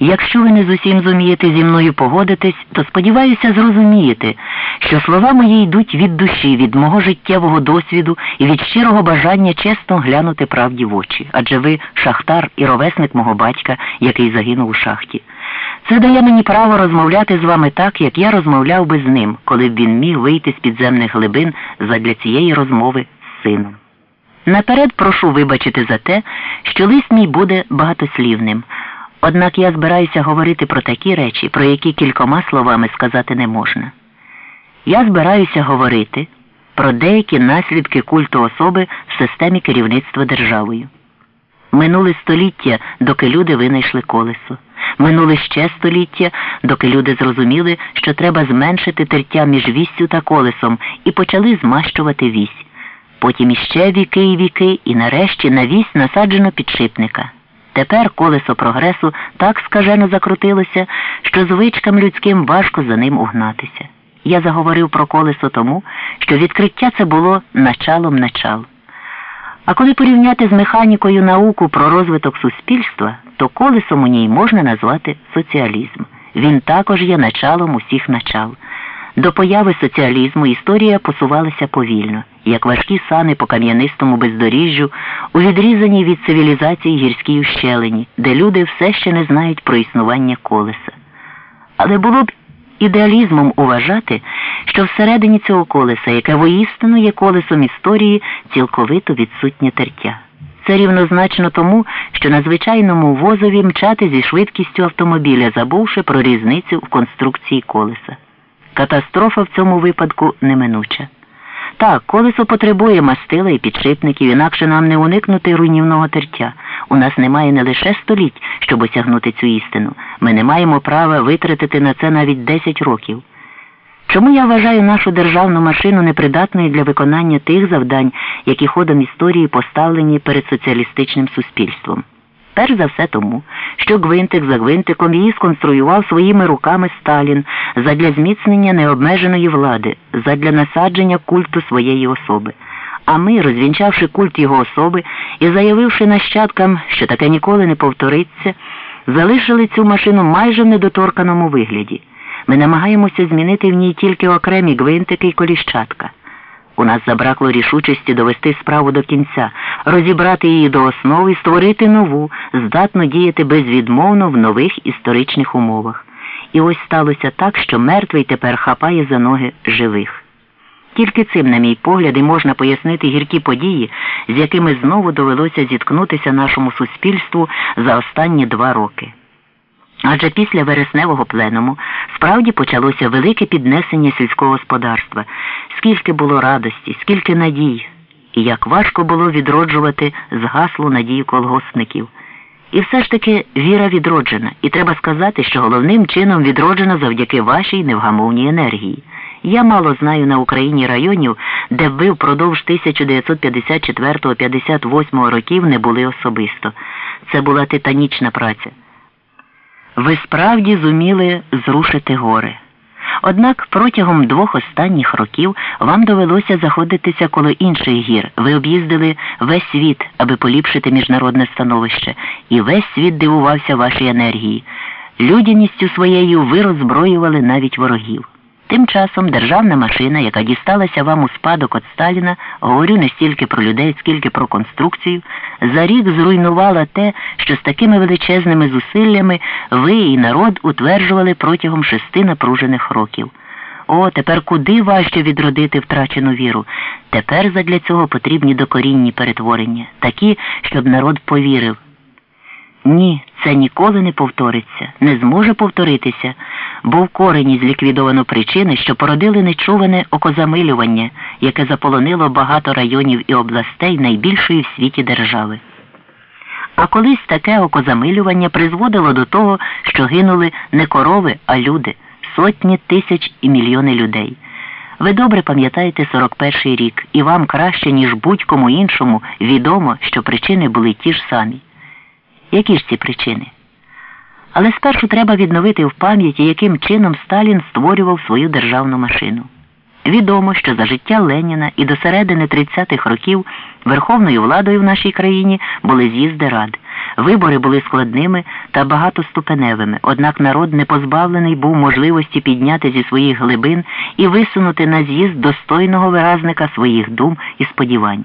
Якщо ви не з усім зумієте зі мною погодитись, то сподіваюся, зрозумієте, що слова мої йдуть від душі, від мого життєвого досвіду і від щирого бажання чесно глянути правді в очі, адже ви шахтар і ровесник мого батька, який загинув у шахті. Це дає мені право розмовляти з вами так, як я розмовляв би з ним, коли б він міг вийти з підземних глибин задля цієї розмови з сином. Наперед прошу вибачити за те, що лист мій буде багатослівним. Однак я збираюся говорити про такі речі, про які кількома словами сказати не можна. Я збираюся говорити про деякі наслідки культу особи в системі керівництва державою. Минуле століття, доки люди винайшли колесо. Минуле ще століття, доки люди зрозуміли, що треба зменшити тертя між віссю та колесом і почали змащувати вісь. Потім іще віки і віки, і нарешті на вісь насаджено підшипника. Тепер колесо прогресу так скажено закрутилося, що звичкам людським важко за ним угнатися. Я заговорив про колесо тому, що відкриття це було началом начал. А коли порівняти з механікою науку про розвиток суспільства, то колесом у ній можна назвати соціалізм. Він також є началом усіх начал. До появи соціалізму історія посувалася повільно, як важкі сани по кам'янистому бездоріжжю, у відрізаній від цивілізації гірській ущелині, де люди все ще не знають про існування колеса. Але було б ідеалізмом уважати, що всередині цього колеса, яке воістину є колесом історії, цілковито відсутнє тертя. Це рівнозначно тому, що на звичайному возові мчати зі швидкістю автомобіля, забувши про різницю в конструкції колеса. Катастрофа в цьому випадку неминуча. Так, колесо потребує мастила і підшипників, інакше нам не уникнути руйнівного тертя. У нас немає не лише століть, щоб осягнути цю істину. Ми не маємо права витратити на це навіть 10 років. Чому я вважаю нашу державну машину непридатною для виконання тих завдань, які ходом історії поставлені перед соціалістичним суспільством? Перш за все тому, що гвинтик за гвинтиком її сконструював своїми руками Сталін задля зміцнення необмеженої влади, задля насадження культу своєї особи. А ми, розвінчавши культ його особи і заявивши нащадкам, що таке ніколи не повториться, залишили цю машину майже в недоторканому вигляді. Ми намагаємося змінити в ній тільки окремі гвинтики і коліщатка. У нас забракло рішучості довести справу до кінця, розібрати її до основи створити нову, здатну діяти безвідмовно в нових історичних умовах. І ось сталося так, що мертвий тепер хапає за ноги живих. Тільки цим, на мій погляд, і можна пояснити гіркі події, з якими знову довелося зіткнутися нашому суспільству за останні два роки. Адже після вересневого пленуму справді почалося велике піднесення сільського господарства, скільки було радості, скільки надій, і як важко було відроджувати згаслу надію колгоспників. І все ж таки віра відроджена, і треба сказати, що головним чином відроджена завдяки вашій невгамовній енергії. Я мало знаю на Україні районів, де ви впродовж 1954-58 років не були особисто. Це була титанічна праця. Ви справді зуміли зрушити гори. Однак протягом двох останніх років вам довелося заходитися коло інших гір. Ви об'їздили весь світ, аби поліпшити міжнародне становище, і весь світ дивувався вашій енергії. Людяністю своєю ви роззброювали навіть ворогів. Тим часом державна машина, яка дісталася вам у спадок від Сталіна, говорю не стільки про людей, скільки про конструкцію, за рік зруйнувала те, що з такими величезними зусиллями ви і народ утверджували протягом шести напружених років. О, тепер куди важче відродити втрачену віру? Тепер задля цього потрібні докорінні перетворення, такі, щоб народ повірив. Ні, це ніколи не повториться, не зможе повторитися, бо в корені зліквідовано причини, що породили нечуване окозамилювання, яке заполонило багато районів і областей найбільшої в світі держави. А колись таке окозамилювання призводило до того, що гинули не корови, а люди, сотні тисяч і мільйони людей. Ви добре пам'ятаєте 41-й рік, і вам краще, ніж будь-кому іншому, відомо, що причини були ті ж самі. Які ж ці причини? Але спершу треба відновити в пам'яті, яким чином Сталін створював свою державну машину. Відомо, що за життя Леніна і до середини 30-х років верховною владою в нашій країні були з'їзди рад. Вибори були складними та багатоступеневими, однак народ не позбавлений був можливості підняти зі своїх глибин і висунути на з'їзд достойного виразника своїх дум і сподівань.